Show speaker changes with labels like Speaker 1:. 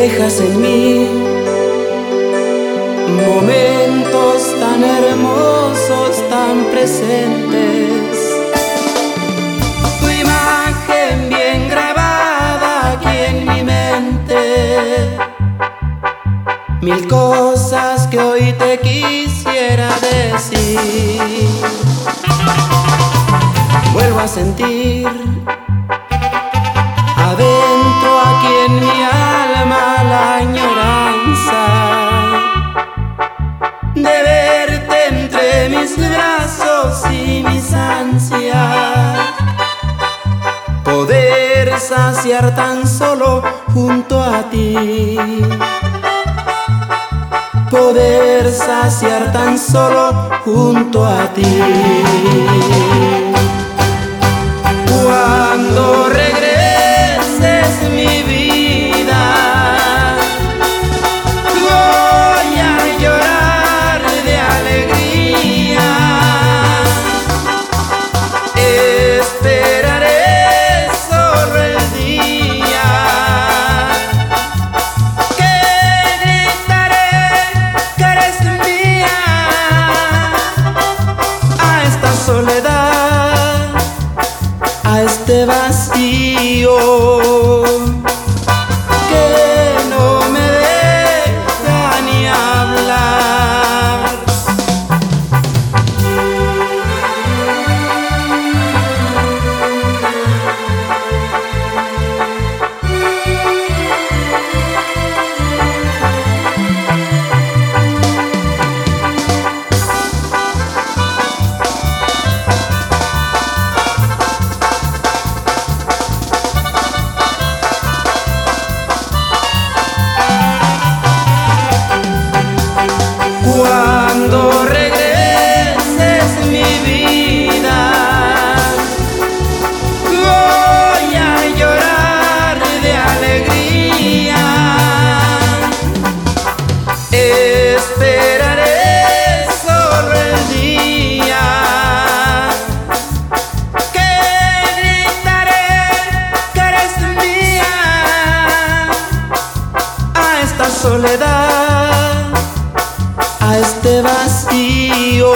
Speaker 1: dejas en mí momentos tan hermosos, tan presentes. Tu imagen bien grabada aquí en mi mente. Mil cosas que hoy te quisiera decir. Vuelvo a sentir saciar tan solo junto a ti. Poder saciar tan solo junto a ti. Este vacío soledad a este vacío.